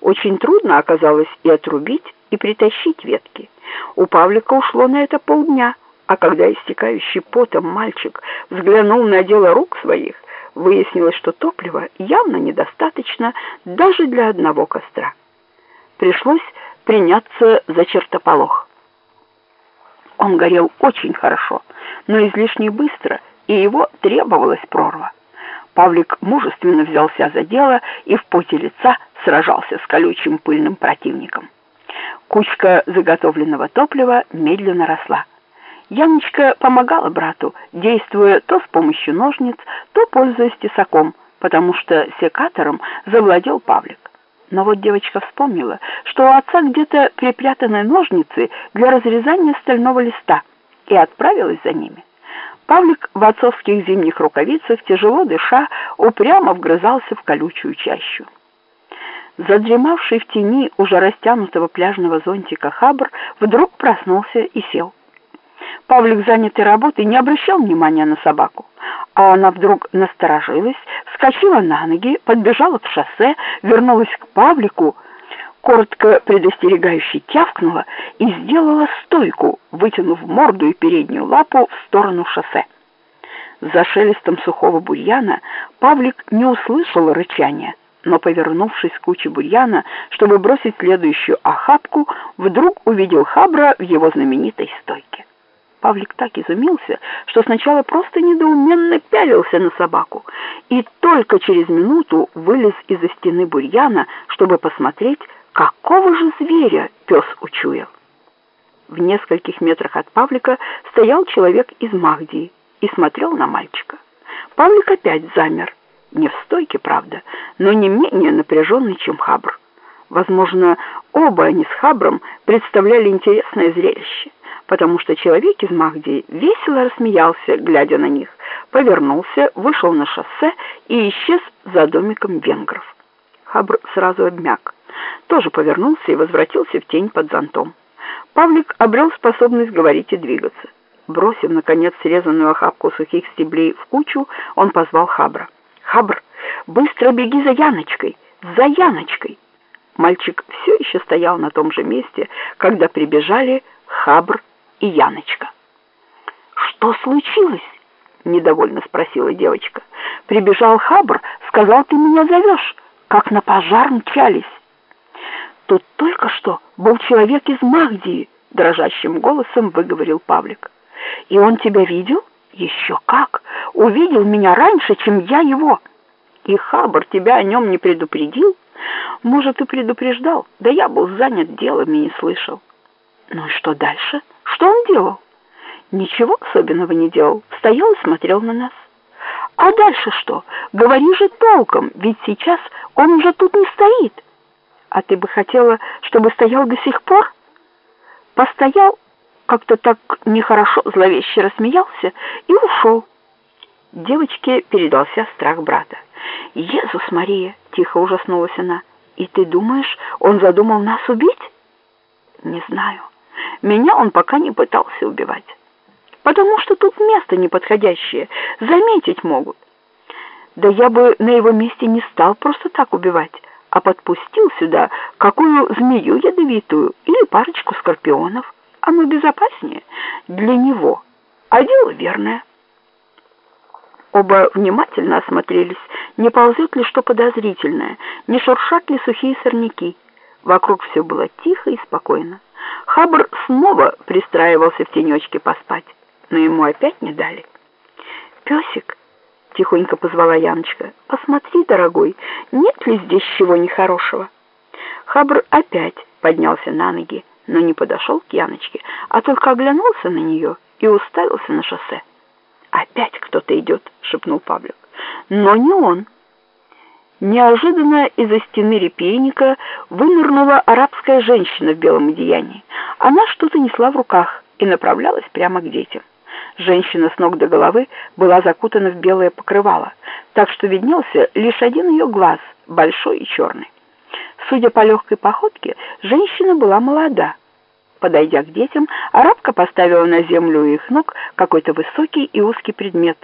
Очень трудно оказалось и отрубить, и притащить ветки. У Павлика ушло на это полдня, а когда истекающий потом мальчик взглянул на дело рук своих, выяснилось, что топлива явно недостаточно даже для одного костра. Пришлось приняться за чертополох. Он горел очень хорошо, но излишне быстро, и его требовалась прорва. Павлик мужественно взялся за дело и в поте лица сражался с колючим пыльным противником. Кучка заготовленного топлива медленно росла. Яночка помогала брату, действуя то с помощью ножниц, то пользуясь тесаком, потому что секатором завладел Павлик. Но вот девочка вспомнила, что у отца где-то припрятаны ножницы для разрезания стального листа, и отправилась за ними. Павлик в отцовских зимних рукавицах, тяжело дыша, упрямо вгрызался в колючую чащу. Задремавший в тени уже растянутого пляжного зонтика Хабр вдруг проснулся и сел. Павлик, занятый работой, не обращал внимания на собаку, а она вдруг насторожилась, вскочила на ноги, подбежала к шоссе, вернулась к Павлику, коротко предостерегающе тявкнула и сделала стойку, вытянув морду и переднюю лапу в сторону шоссе. За шелестом сухого бурьяна Павлик не услышал рычания, но, повернувшись к куче бурьяна, чтобы бросить следующую охапку, вдруг увидел Хабра в его знаменитой стойке. Павлик так изумился, что сначала просто недоуменно пялился на собаку, и только через минуту вылез из-за стены бурьяна, чтобы посмотреть, Какого же зверя пес учуял? В нескольких метрах от Павлика стоял человек из Махдии и смотрел на мальчика. Павлик опять замер, не в стойке, правда, но не менее напряженный, чем Хабр. Возможно, оба они с Хабром представляли интересное зрелище, потому что человек из Махдии весело рассмеялся, глядя на них, повернулся, вышел на шоссе и исчез за домиком венгров. Хабр сразу обмяк тоже повернулся и возвратился в тень под зонтом. Павлик обрел способность говорить и двигаться. Бросив, наконец, срезанную охапку сухих стеблей в кучу, он позвал Хабра. «Хабр, быстро беги за Яночкой! За Яночкой!» Мальчик все еще стоял на том же месте, когда прибежали Хабр и Яночка. «Что случилось?» — недовольно спросила девочка. «Прибежал Хабр, сказал, ты меня зовешь, как на пожар мчались». Тут только что был человек из Махдии, дрожащим голосом выговорил Павлик. И он тебя видел? Еще как! Увидел меня раньше, чем я его. И Хабр тебя о нем не предупредил? Может, и предупреждал, да я был занят делами и не слышал. Ну и что дальше? Что он делал? Ничего особенного не делал, стоял и смотрел на нас. А дальше что? Говори же толком, ведь сейчас он уже тут не стоит. А ты бы хотела, чтобы стоял до сих пор? Постоял, как-то так нехорошо зловеще рассмеялся и ушел. Девочке передался страх брата. «Иисус Мария!» — тихо ужаснулась она. «И ты думаешь, он задумал нас убить?» «Не знаю. Меня он пока не пытался убивать. Потому что тут место неподходящее, заметить могут. Да я бы на его месте не стал просто так убивать» а подпустил сюда какую змею ядовитую или парочку скорпионов. Оно безопаснее для него, а дело верное. Оба внимательно осмотрелись, не ползет ли что подозрительное, не шуршат ли сухие сорняки. Вокруг все было тихо и спокойно. Хабр снова пристраивался в тенечке поспать, но ему опять не дали. «Песик!» — тихонько позвала Яночка. «Посмотри, дорогой, нет ли здесь чего нехорошего?» Хабр опять поднялся на ноги, но не подошел к Яночке, а только оглянулся на нее и уставился на шоссе. «Опять кто-то идет», — шепнул Павлик. «Но не он». Неожиданно из-за стены репейника вынырнула арабская женщина в белом одеянии. Она что-то несла в руках и направлялась прямо к детям. Женщина с ног до головы была закутана в белое покрывало, так что виднелся лишь один ее глаз, большой и черный. Судя по легкой походке, женщина была молода. Подойдя к детям, арабка поставила на землю у их ног какой-то высокий и узкий предмет,